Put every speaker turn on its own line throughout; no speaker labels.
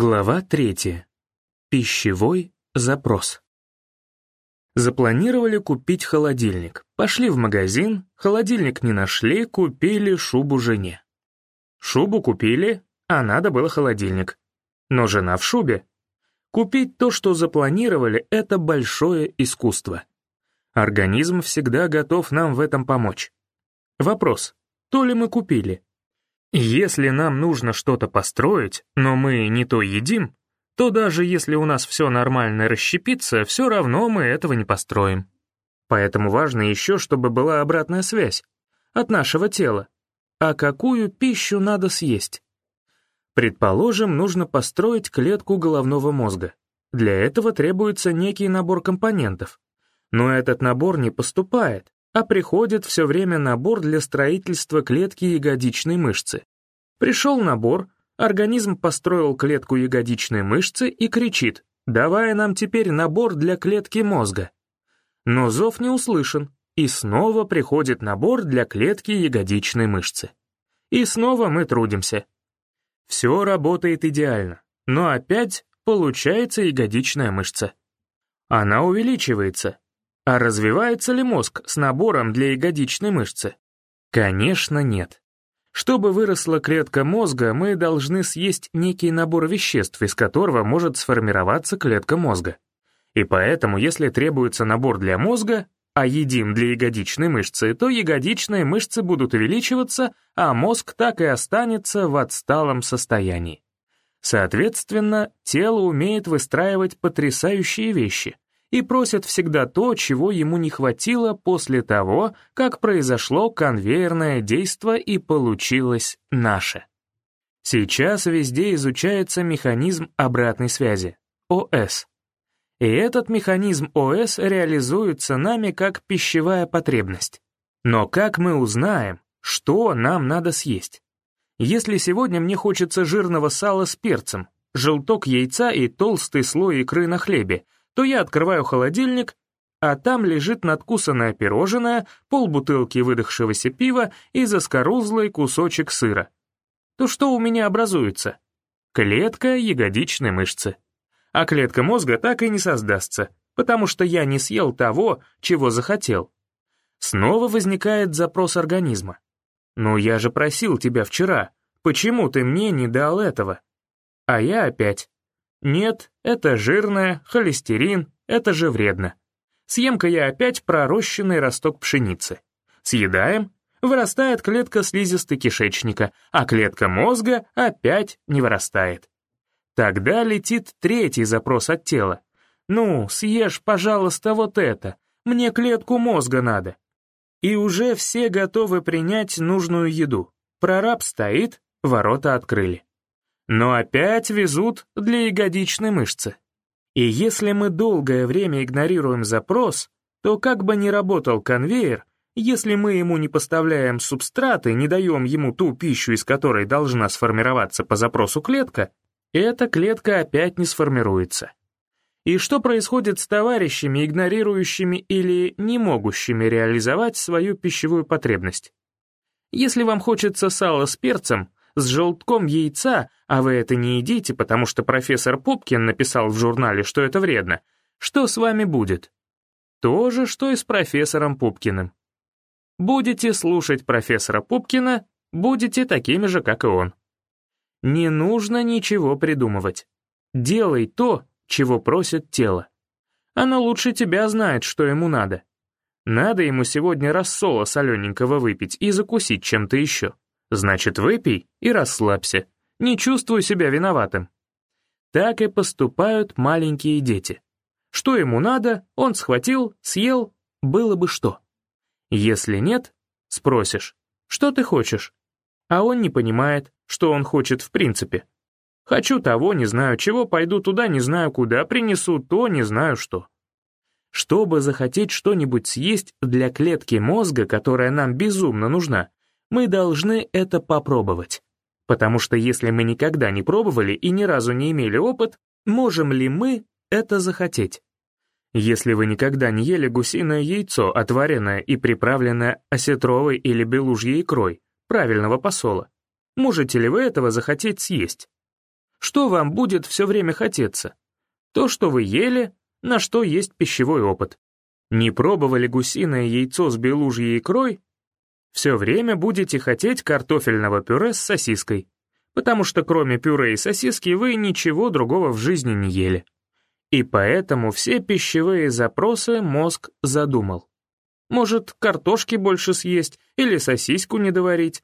Глава 3. Пищевой запрос. Запланировали купить холодильник. Пошли в магазин, холодильник не нашли, купили шубу жене. Шубу купили, а надо было холодильник. Но жена в шубе. Купить то, что запланировали, это большое искусство. Организм всегда готов нам в этом помочь. Вопрос, то ли мы купили, если нам нужно что-то построить, но мы не то едим, то даже если у нас все нормально расщепится, все равно мы этого не построим. Поэтому важно еще, чтобы была обратная связь от нашего тела. А какую пищу надо съесть? Предположим, нужно построить клетку головного мозга. Для этого требуется некий набор компонентов. Но этот набор не поступает, а приходит все время набор для строительства клетки ягодичной мышцы. Пришел набор, организм построил клетку ягодичной мышцы и кричит, давая нам теперь набор для клетки мозга. Но зов не услышан, и снова приходит набор для клетки ягодичной мышцы. И снова мы трудимся. Все работает идеально, но опять получается ягодичная мышца. Она увеличивается, а развивается ли мозг с набором для ягодичной мышцы? Конечно, нет. Чтобы выросла клетка мозга, мы должны съесть некий набор веществ, из которого может сформироваться клетка мозга. И поэтому, если требуется набор для мозга, а едим для ягодичной мышцы, то ягодичные мышцы будут увеличиваться, а мозг так и останется в отсталом состоянии. Соответственно, тело умеет выстраивать потрясающие вещи — и просит всегда то, чего ему не хватило после того, как произошло конвейерное действо и получилось наше. Сейчас везде изучается механизм обратной связи, ОС. И этот механизм ОС реализуется нами как пищевая потребность. Но как мы узнаем, что нам надо съесть? Если сегодня мне хочется жирного сала с перцем, желток яйца и толстый слой икры на хлебе, то я открываю холодильник, а там лежит надкусанное пирожное, полбутылки выдохшегося пива и заскорузлый кусочек сыра. То что у меня образуется? Клетка ягодичной мышцы. А клетка мозга так и не создастся, потому что я не съел того, чего захотел. Снова возникает запрос организма. «Ну я же просил тебя вчера, почему ты мне не дал этого?» А я опять. Нет, это жирное, холестерин, это же вредно. Съем-ка я опять пророщенный росток пшеницы. Съедаем, вырастает клетка слизистой кишечника, а клетка мозга опять не вырастает. Тогда летит третий запрос от тела. «Ну, съешь, пожалуйста, вот это, мне клетку мозга надо». И уже все готовы принять нужную еду. Прораб стоит, ворота открыли но опять везут для ягодичной мышцы. И если мы долгое время игнорируем запрос, то как бы ни работал конвейер, если мы ему не поставляем субстраты, не даем ему ту пищу, из которой должна сформироваться по запросу клетка, эта клетка опять не сформируется. И что происходит с товарищами, игнорирующими или не могущими реализовать свою пищевую потребность? Если вам хочется сала с перцем, с желтком яйца, а вы это не едите, потому что профессор Пупкин написал в журнале, что это вредно, что с вами будет? То же, что и с профессором Пупкиным. Будете слушать профессора Пупкина, будете такими же, как и он. Не нужно ничего придумывать. Делай то, чего просит тело. Оно лучше тебя знает, что ему надо. Надо ему сегодня рассола солененького выпить и закусить чем-то еще. Значит, выпей и расслабься, не чувствуй себя виноватым. Так и поступают маленькие дети. Что ему надо, он схватил, съел, было бы что. Если нет, спросишь, что ты хочешь? А он не понимает, что он хочет в принципе. Хочу того, не знаю чего, пойду туда, не знаю куда, принесу то, не знаю что. Чтобы захотеть что-нибудь съесть для клетки мозга, которая нам безумно нужна, мы должны это попробовать. Потому что если мы никогда не пробовали и ни разу не имели опыт, можем ли мы это захотеть? Если вы никогда не ели гусиное яйцо, отваренное и приправленное осетровой или белужьей икрой, правильного посола, можете ли вы этого захотеть съесть? Что вам будет все время хотеться? То, что вы ели, на что есть пищевой опыт. Не пробовали гусиное яйцо с белужьей икрой? Все время будете хотеть картофельного пюре с сосиской, потому что кроме пюре и сосиски вы ничего другого в жизни не ели. И поэтому все пищевые запросы мозг задумал. Может, картошки больше съесть, или сосиску не доварить,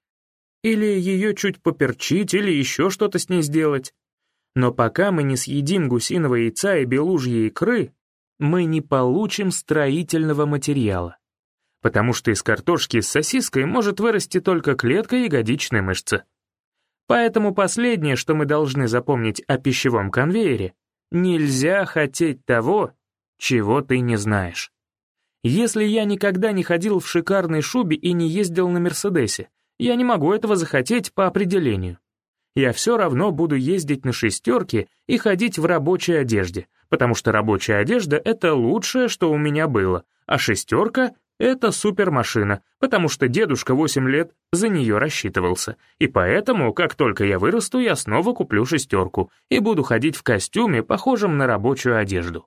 или ее чуть поперчить, или еще что-то с ней сделать. Но пока мы не съедим гусиного яйца и белужьей икры, мы не получим строительного материала. Потому что из картошки с сосиской может вырасти только клетка ягодичной мышцы. Поэтому последнее, что мы должны запомнить о пищевом конвейере, нельзя хотеть того, чего ты не знаешь. Если я никогда не ходил в шикарной шубе и не ездил на Мерседесе, я не могу этого захотеть по определению. Я все равно буду ездить на шестерке и ходить в рабочей одежде, потому что рабочая одежда — это лучшее, что у меня было, а шестерка — это супермашина, потому что дедушка 8 лет за нее рассчитывался, и поэтому, как только я вырасту, я снова куплю шестерку и буду ходить в костюме, похожем на рабочую одежду.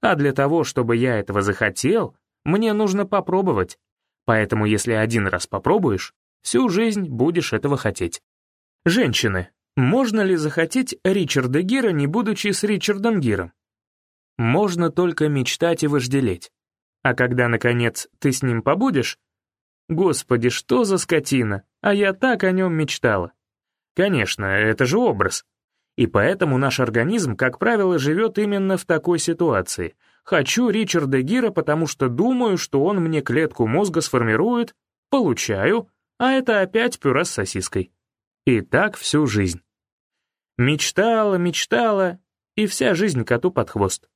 А для того, чтобы я этого захотел, мне нужно попробовать. Поэтому если один раз попробуешь, всю жизнь будешь этого хотеть. Женщины, можно ли захотеть Ричарда Гира, не будучи с Ричардом Гиром? можно только мечтать и вожделеть. А когда, наконец, ты с ним побудешь, Господи, что за скотина, а я так о нем мечтала. Конечно, это же образ. И поэтому наш организм, как правило, живет именно в такой ситуации. Хочу Ричарда Гира, потому что думаю, что он мне клетку мозга сформирует, получаю, а это опять пюре с сосиской. И так всю жизнь. Мечтала, мечтала, и вся жизнь коту под хвост.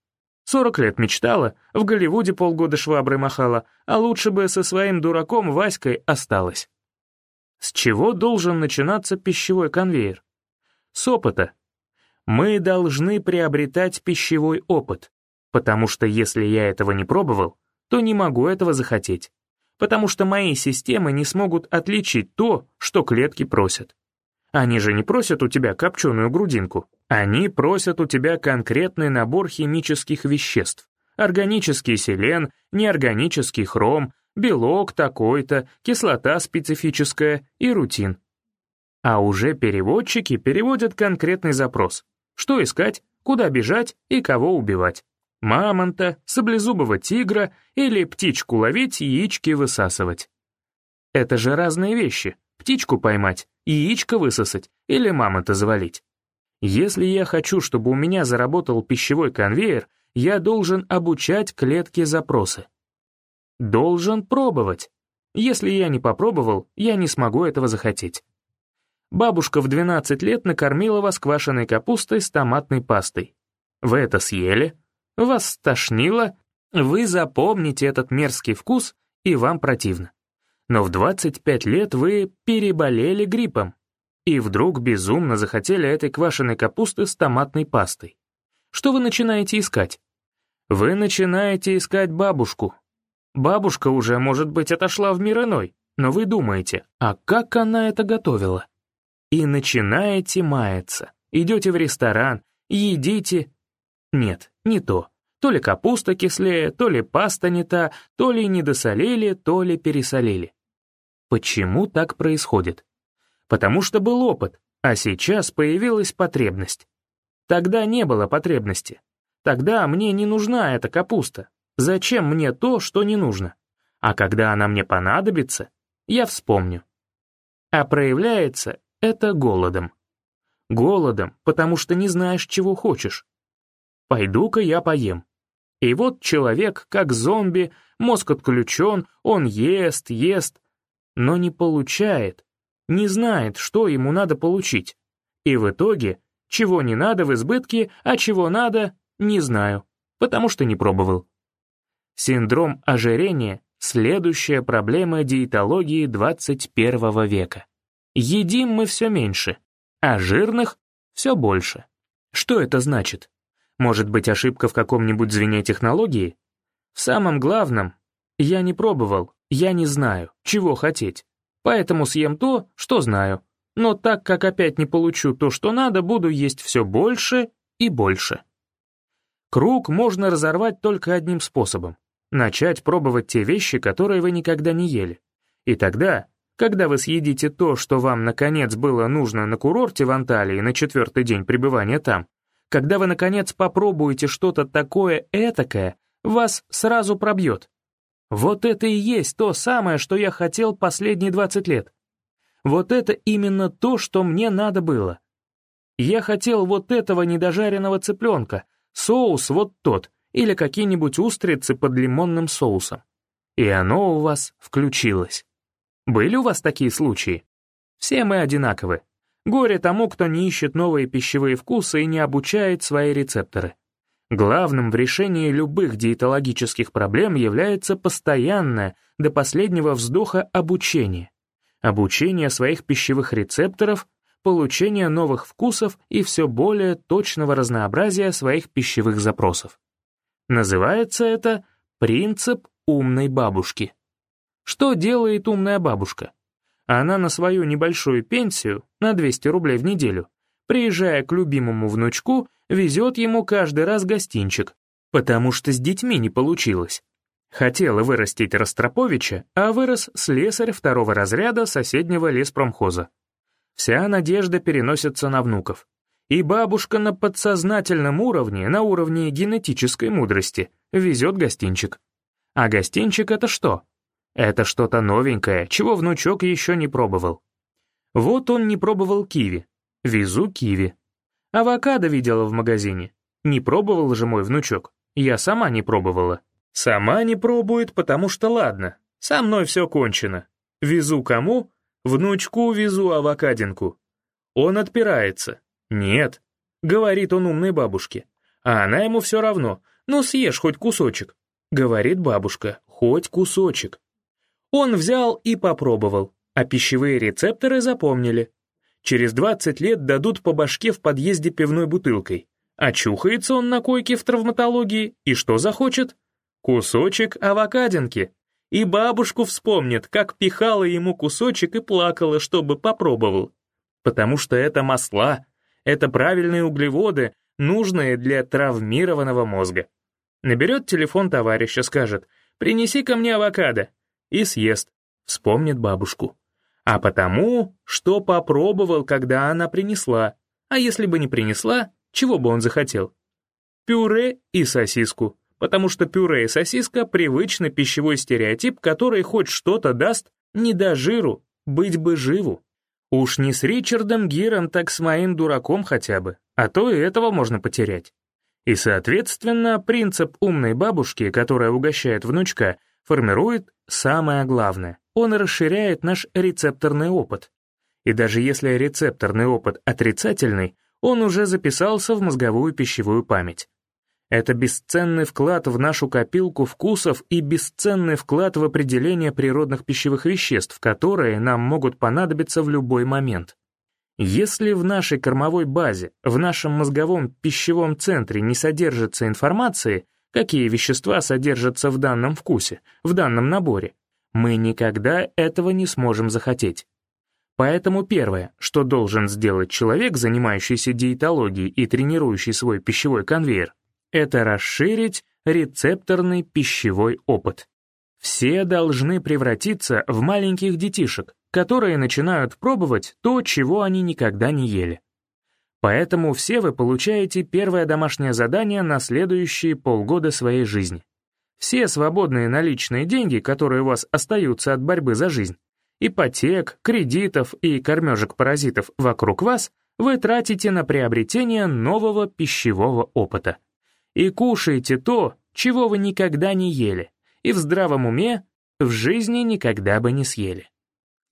Сорок лет мечтала, в Голливуде полгода шваброй махала, а лучше бы со своим дураком Васькой осталась. С чего должен начинаться пищевой конвейер? С опыта. Мы должны приобретать пищевой опыт, потому что если я этого не пробовал, то не могу этого захотеть, потому что мои системы не смогут отличить то, что клетки просят. Они же не просят у тебя копченую грудинку, они просят у тебя конкретный набор химических веществ. Органический селен, неорганический хром, белок такой-то, кислота специфическая и рутин. А уже переводчики переводят конкретный запрос. Что искать, куда бежать и кого убивать. Мамонта, саблезубого тигра или птичку ловить, яички высасывать. Это же разные вещи. Птичку поймать, яичко высосать или мамонта завалить. Если я хочу, чтобы у меня заработал пищевой конвейер, я должен обучать клетке запросы. Должен пробовать. Если я не попробовал, я не смогу этого захотеть. Бабушка в 12 лет накормила вас квашеной капустой с томатной пастой. Вы это съели, вас стошнило, вы запомните этот мерзкий вкус, и вам противно. Но в 25 лет вы переболели гриппом, и вдруг безумно захотели этой квашеной капусты с томатной пастой. Что вы начинаете искать? Вы начинаете искать бабушку. Бабушка уже, может быть, отошла в мир иной, но вы думаете, а как она это готовила? И начинаете маяться. Идете в ресторан, едите... Нет, не то. То ли капуста кислее, то ли паста не та, то ли недосолили, то ли пересолили. Почему так происходит? потому что был опыт, а сейчас появилась потребность. Тогда не было потребности. Тогда мне не нужна эта капуста. Зачем мне то, что не нужно? А когда она мне понадобится, я вспомню. А проявляется это голодом. Голодом, потому что не знаешь, чего хочешь. Пойду-ка я поем. И вот человек, как зомби, мозг отключен, он ест, ест, но не получает, не знает, что ему надо получить. И в итоге, чего не надо в избытке, а чего надо, не знаю, потому что не пробовал. Синдром ожирения — следующая проблема диетологии 21 века. Едим мы все меньше, а жирных — все больше. Что это значит? Может быть, ошибка в каком-нибудь звене технологии? В самом главном, я не пробовал, я не знаю, чего хотеть. Поэтому съем то, что знаю. но так как опять не получу то, что надо, буду есть все больше и больше. Круг можно разорвать только одним способом — начать пробовать те вещи, которые вы никогда не ели. И тогда, когда вы съедите то, что вам, наконец, было нужно на курорте в Анталии на четвертый день пребывания там, когда вы, наконец, попробуете что-то такое этакое, вас сразу пробьет. Вот это и есть то самое, что я хотел последние 20 лет. Вот это именно то, что мне надо было. Я хотел вот этого недожаренного цыпленка, соус вот тот, или какие-нибудь устрицы под лимонным соусом. И оно у вас включилось. Были у вас такие случаи? Все мы одинаковы. Горе тому, кто не ищет новые пищевые вкусы и не обучает свои рецепторы. Главным в решении любых диетологических проблем является постоянное, до последнего вздоха обучение обучение своих пищевых рецепторов, получение новых вкусов и все более точного разнообразия своих пищевых запросов. Называется это принцип умной бабушки. Что делает умная бабушка? Она на свою небольшую пенсию, на 200 рублей в неделю, приезжая к любимому внучку, везет ему каждый раз гостинчик, потому что с детьми не получилось. Хотела вырастить Ростроповича, а вырос слесарь второго разряда соседнего леспромхоза. Вся надежда переносится на внуков. И бабушка на подсознательном уровне, на уровне генетической мудрости, везет гостинчик. А гостинчик — это что? Это что-то новенькое, чего внучок еще не пробовал. Вот он не пробовал киви. Везу киви. Авокадо видела в магазине. Не пробовал же мой внучок. Я сама не пробовала. Сама не пробует, потому что ладно, со мной все кончено. Везу кому? Внучку везу авокадинку. Он отпирается. Нет, говорит он умной бабушке. А она ему все равно. Ну съешь хоть кусочек. Говорит бабушка, хоть кусочек. Он взял и попробовал, а пищевые рецепторы запомнили. Через 20 лет дадут по башке в подъезде пивной бутылкой. Очухается он на койке в травматологии и что захочет? Кусочек авокадинки. И бабушку вспомнит, как пихала ему кусочек и плакала, чтобы попробовал. Потому что это масла, это правильные углеводы, нужные для травмированного мозга. Наберет телефон товарища, скажет «Принеси ко мне авокадо» и съест, вспомнит бабушку. А потому, что попробовал, когда она принесла. А если бы не принесла, чего бы он захотел? Пюре и сосиску потому что пюре и сосиска — привычный пищевой стереотип, который хоть что-то даст, не до жиру, быть бы живу. Уж не с Ричардом Гиром, так с моим дураком хотя бы, а то и этого можно потерять. И, соответственно, принцип умной бабушки, которая угощает внучка, формирует самое главное. Он расширяет наш рецепторный опыт. И даже если рецепторный опыт отрицательный, он уже записался в мозговую пищевую память. Это бесценный вклад в нашу копилку вкусов и бесценный вклад в определение природных пищевых веществ, которые нам могут понадобиться в любой момент. Если в нашей кормовой базе, в нашем мозговом пищевом центре не содержится информации, какие вещества содержатся в данном вкусе, в данном наборе, мы никогда этого не сможем захотеть. Поэтому первое, что должен сделать человек, занимающийся диетологией и тренирующий свой пищевой конвейер, это расширить рецепторный пищевой опыт. Все должны превратиться в маленьких детишек, которые начинают пробовать то, чего они никогда не ели. Поэтому все вы получаете первое домашнее задание на следующие полгода своей жизни. Все свободные наличные деньги, которые у вас остаются от борьбы за жизнь, ипотек, кредитов и кормежек-паразитов вокруг вас, вы тратите на приобретение нового пищевого опыта и кушайте то, чего вы никогда не ели, и в здравом уме в жизни никогда бы не съели.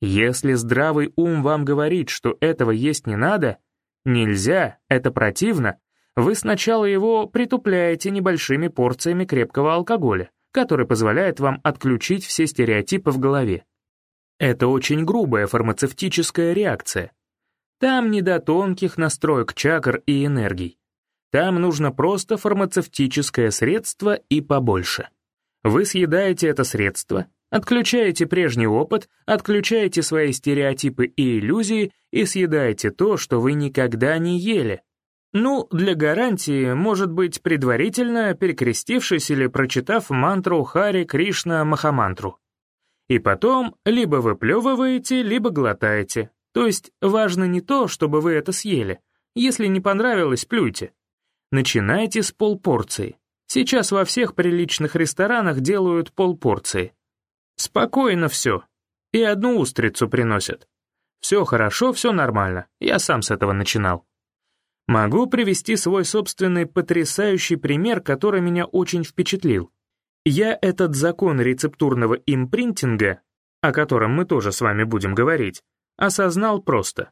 Если здравый ум вам говорит, что этого есть не надо, нельзя, это противно, вы сначала его притупляете небольшими порциями крепкого алкоголя, который позволяет вам отключить все стереотипы в голове. Это очень грубая фармацевтическая реакция. Там не до тонких настроек чакр и энергий. Там нужно просто фармацевтическое средство и побольше. Вы съедаете это средство, Отключаете прежний опыт, отключаете свои стереотипы и иллюзии и съедаете то, что вы никогда не ели. Ну, для гарантии, может быть, предварительно перекрестившись или прочитав мантру Хари Кришна Махамантру. И потом либо выплевываете, либо глотаете. То есть важно не то, чтобы вы это съели. Если не понравилось, плюйте. Начинайте с полпорции. Сейчас во всех приличных ресторанах делают полпорции. Спокойно все. И одну устрицу приносят. Все хорошо, все нормально. Я сам с этого начинал. Могу привести свой собственный потрясающий пример, который меня очень впечатлил. Я этот закон рецептурного импринтинга, о котором мы тоже с вами будем говорить, осознал просто.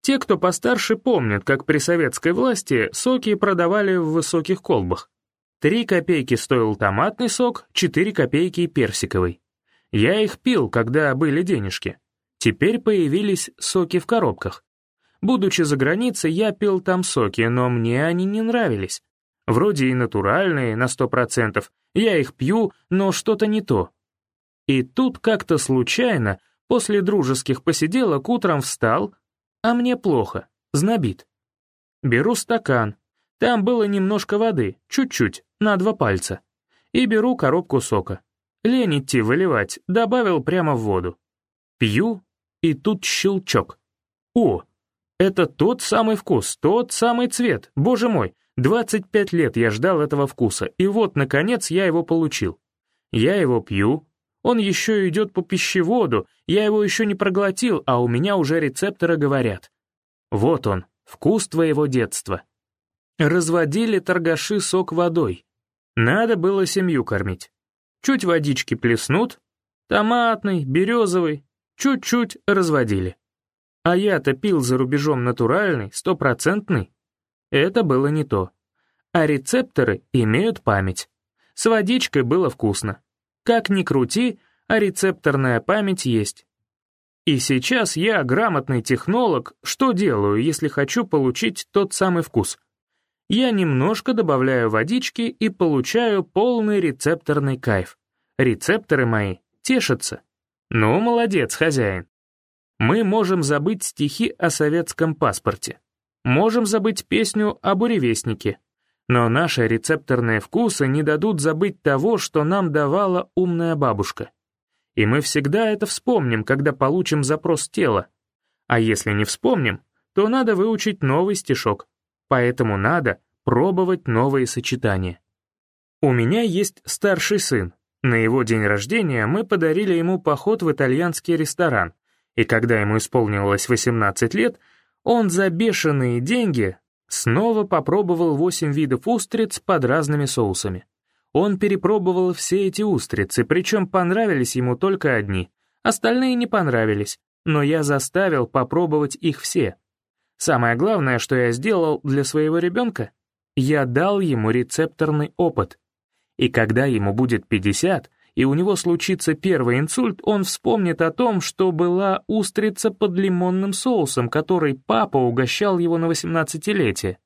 Те, кто постарше, помнят, как при советской власти соки продавали в высоких колбах. Три копейки стоил томатный сок, четыре копейки персиковый. Я их пил, когда были денежки. Теперь появились соки в коробках. Будучи за границей, я пил там соки, но мне они не нравились. Вроде и натуральные, на сто процентов. Я их пью, но что-то не то. И тут как-то случайно, после дружеских посиделок, утром встал, а мне плохо, знобит. Беру стакан. Там было немножко воды, чуть-чуть, на два пальца. И беру коробку сока. Лень идти выливать, добавил прямо в воду. Пью, и тут щелчок. О, это тот самый вкус, тот самый цвет, боже мой, 25 лет я ждал этого вкуса, и вот, наконец, я его получил. Я его пью, он еще идет по пищеводу, я его еще не проглотил, а у меня уже рецепторы говорят. Вот он, вкус твоего детства. Разводили торгаши сок водой. Надо было семью кормить. Чуть водички плеснут, томатный, березовый, чуть-чуть разводили. А я-то пил за рубежом натуральный, стопроцентный. Это было не то. А рецепторы имеют память. С водичкой было вкусно. Как ни крути, а рецепторная память есть. И сейчас я, грамотный технолог, что делаю, если хочу получить тот самый вкус? я немножко добавляю водички и получаю полный рецепторный кайф. Рецепторы мои тешатся. Ну, молодец, хозяин. Мы можем забыть стихи о советском паспорте. Можем забыть песню о буревестнике. Но наши рецепторные вкусы не дадут забыть того, что нам давала умная бабушка. И мы всегда это вспомним, когда получим запрос тела. А если не вспомним, то надо выучить новый стишок. Поэтому надо пробовать новые сочетания. У меня есть старший сын. На его день рождения мы подарили ему поход в итальянский ресторан, и когда ему исполнилось 18 лет, он за бешеные деньги снова попробовал 8 видов устриц под разными соусами. Он перепробовал все эти устрицы, причем понравились ему только одни, остальные не понравились, но я заставил попробовать их все. Самое главное, что я сделал для своего ребенка, я дал ему рецепторный опыт. И когда ему будет 50, и у него случится первый инсульт, он вспомнит о том, что была устрица под лимонным соусом, которой папа угощал его на 18-летие.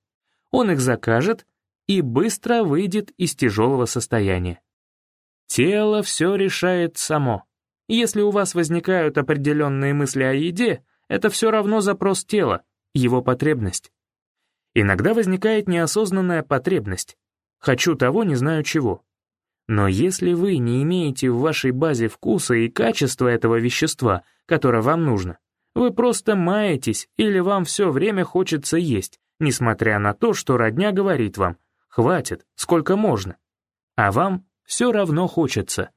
Он их закажет и быстро выйдет из тяжелого состояния. Тело все решает само. Если у вас возникают определенные мысли о еде, это все равно запрос тела, его потребность. Иногда возникает неосознанная потребность. Хочу того, не знаю чего. Но если вы не имеете в вашей базе вкуса и качества этого вещества, которое вам нужно, вы просто маетесь или вам все время хочется есть, несмотря на то, что родня говорит вам «хватит, сколько можно». А вам все равно хочется.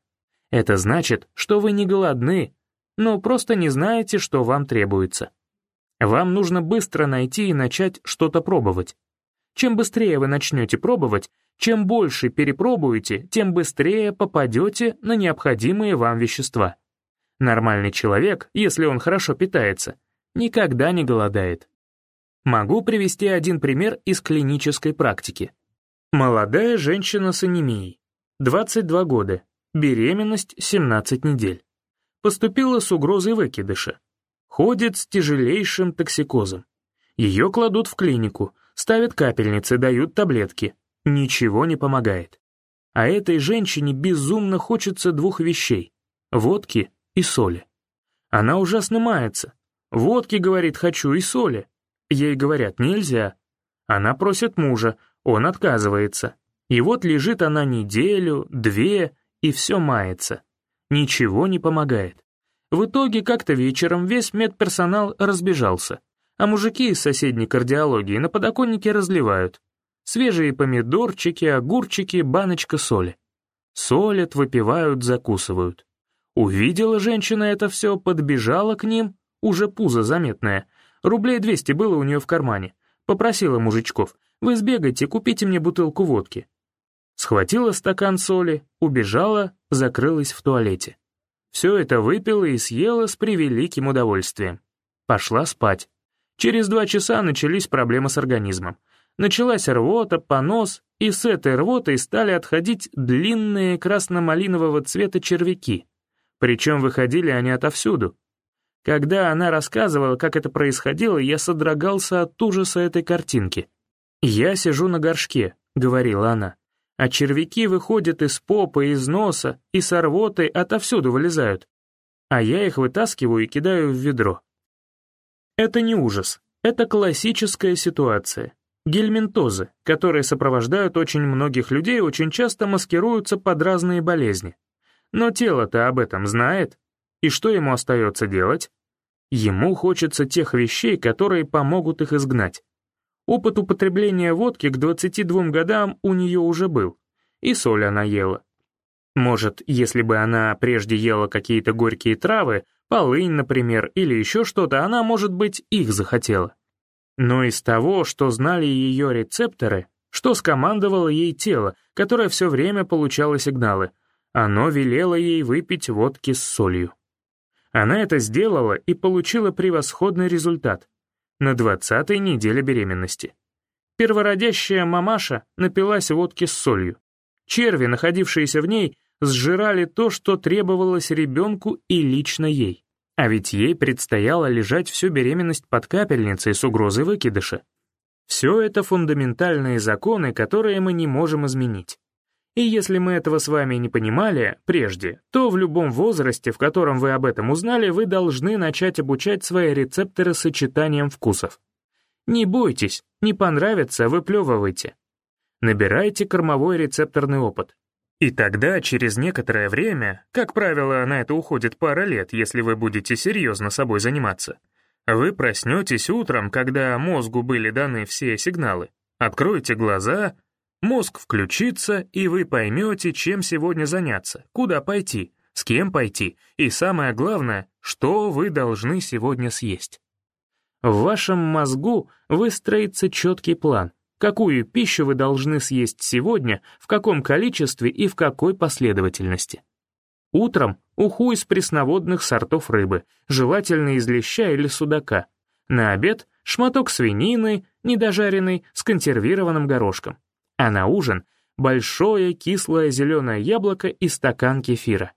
Это значит, что вы не голодны, но просто не знаете, что вам требуется. Вам нужно быстро найти и начать что-то пробовать. Чем быстрее вы начнете пробовать, чем больше перепробуете, тем быстрее попадете на необходимые вам вещества. Нормальный человек, если он хорошо питается, никогда не голодает. Могу привести один пример из клинической практики. Молодая женщина с анемией, 22 года, беременность 17 недель. Поступила с угрозой выкидыша. Ходит с тяжелейшим токсикозом. Ее кладут в клинику, ставят капельницы, дают таблетки. Ничего не помогает. А этой женщине безумно хочется двух вещей. водки и соли. Она ужасно мается. Водки, говорит, хочу и соли. Ей говорят, нельзя. Она просит мужа, он отказывается. И вот лежит она неделю, две, и все мается. Ничего не помогает. В итоге как-то вечером весь медперсонал разбежался, а мужики из соседней кардиологии на подоконнике разливают. Свежие помидорчики, огурчики, баночка соли. Солят, выпивают, закусывают. Увидела женщина это все, подбежала к ним, уже пузо заметное. Рублей 200 было у нее в кармане. Попросила мужичков, вы сбегайте, купите мне бутылку водки. Схватила стакан соли, убежала, закрылась в туалете. Все это выпила и съела с превеликим удовольствием. Пошла спать. Через два часа начались проблемы с организмом. Началась рвота, понос, и с этой рвотой стали отходить длинные красно-малинового цвета червяки. Причем выходили они отовсюду. Когда она рассказывала, как это происходило, я содрогался от ужаса этой картинки. «Я сижу на горшке», — говорила она, «а червяки выходят из попы, из носа и с рвотой отовсюду вылезают, а я их вытаскиваю и кидаю в ведро». Это не ужас, это классическая ситуация. Гельминтозы, которые сопровождают очень многих людей, очень часто маскируются под разные болезни. Но тело-то об этом знает. И что ему остается делать? Ему хочется тех вещей, которые помогут их изгнать. Опыт употребления водки к 22 годам у нее уже был. И соль она ела. Может, если бы она прежде ела какие-то горькие травы, полынь, например, или еще что-то, она, может быть, их захотела. Но из того, что знали ее рецепторы, что скомандовало ей тело, которое все время получало сигналы, оно велело ей выпить водки с солью. Она это сделала и получила превосходный результат на 20-й неделе беременности. Первородящая мамаша напилась водки с солью. Черви, находившиеся в ней, сжирали то, что требовалось ребенку и лично ей. А ведь ей предстояло лежать всю беременность под капельницей с угрозой выкидыша. Все это фундаментальные законы, которые мы не можем изменить. И если мы этого с вами не понимали прежде, то в любом возрасте, в котором вы об этом узнали, вы должны начать обучать свои рецепторы сочетанием вкусов. Не бойтесь, не понравится, выплевывайте. Набирайте кормовой рецепторный опыт. И тогда, через некоторое время, как правило, на это уходит пара лет, если вы будете серьезно собой заниматься, вы проснетесь утром, когда мозгу были даны все сигналы, откроете глаза — Мозг включится, и вы поймете, чем сегодня заняться, куда пойти, с кем пойти, и самое главное, что вы должны сегодня съесть. В вашем мозгу выстроится четкий план, какую пищу вы должны съесть сегодня, в каком количестве и в какой последовательности. Утром уху из пресноводных сортов рыбы, желательно из леща или судака. На обед шматок свинины, недожаренный, с консервированным горошком а на ужин — большое кислое зеленое яблоко и стакан кефира.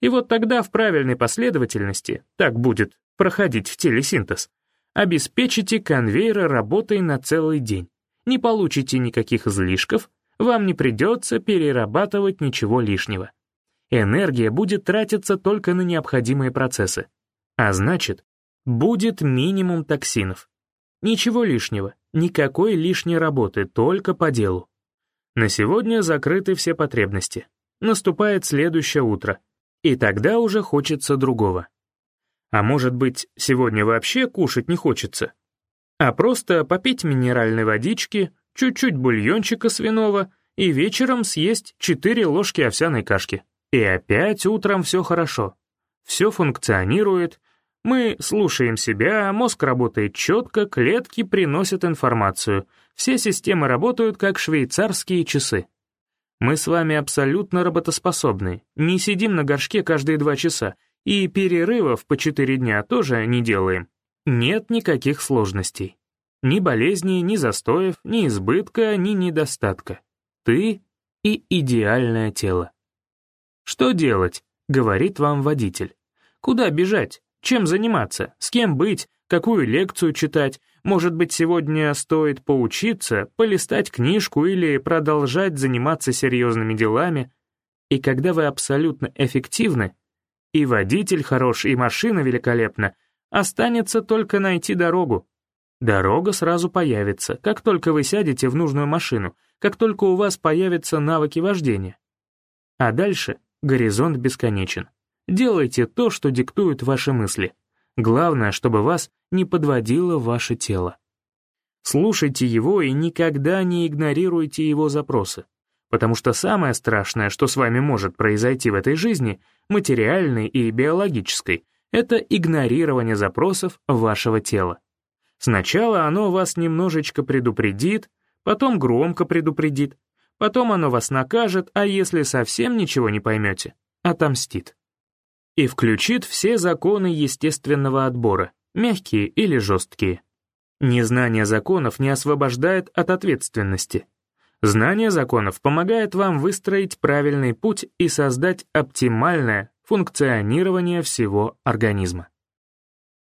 И вот тогда в правильной последовательности, так будет проходить в теле синтез, обеспечите конвейер работой на целый день. Не получите никаких излишков, вам не придется перерабатывать ничего лишнего. Энергия будет тратиться только на необходимые процессы. А значит, будет минимум токсинов. Ничего лишнего, никакой лишней работы, только по делу. На сегодня закрыты все потребности. Наступает следующее утро, и тогда уже хочется другого. А может быть, сегодня вообще кушать не хочется? А просто попить минеральной водички, чуть-чуть бульончика свиного и вечером съесть 4 ложки овсяной кашки. И опять утром все хорошо. Все функционирует, мы слушаем себя, мозг работает четко, клетки приносят информацию, все системы работают как швейцарские часы. Мы с вами абсолютно работоспособны, не сидим на горшке каждые два часа, и перерывов по четыре дня тоже не делаем. Нет никаких сложностей. Ни болезней, ни застоев, ни избытка, ни недостатка. Ты и идеальное тело. «Что делать?» — говорит вам водитель. «Куда бежать? Чем заниматься? С кем быть? Какую лекцию читать? Может быть, сегодня стоит поучиться, полистать книжку или продолжать заниматься серьезными делами? И когда вы абсолютно эффективны, и водитель хорош, и машина великолепна, останется только найти дорогу. Дорога сразу появится, как только вы сядете в нужную машину, как только у вас появятся навыки вождения. А дальше горизонт бесконечен. Делайте то, что диктуют ваши мысли. Главное, чтобы вас не подводило ваше тело. Слушайте его и никогда не игнорируйте его запросы. Потому что самое страшное, что с вами может произойти в этой жизни, материальной и биологической, это игнорирование запросов вашего тела. Сначала оно вас немножечко предупредит, потом громко предупредит, потом оно вас накажет, а если совсем ничего не поймете, отомстит. И включит все законы естественного отбора, мягкие или жесткие. Незнание законов не освобождает от ответственности. Знание законов помогает вам выстроить правильный путь и создать оптимальное функционирование всего организма.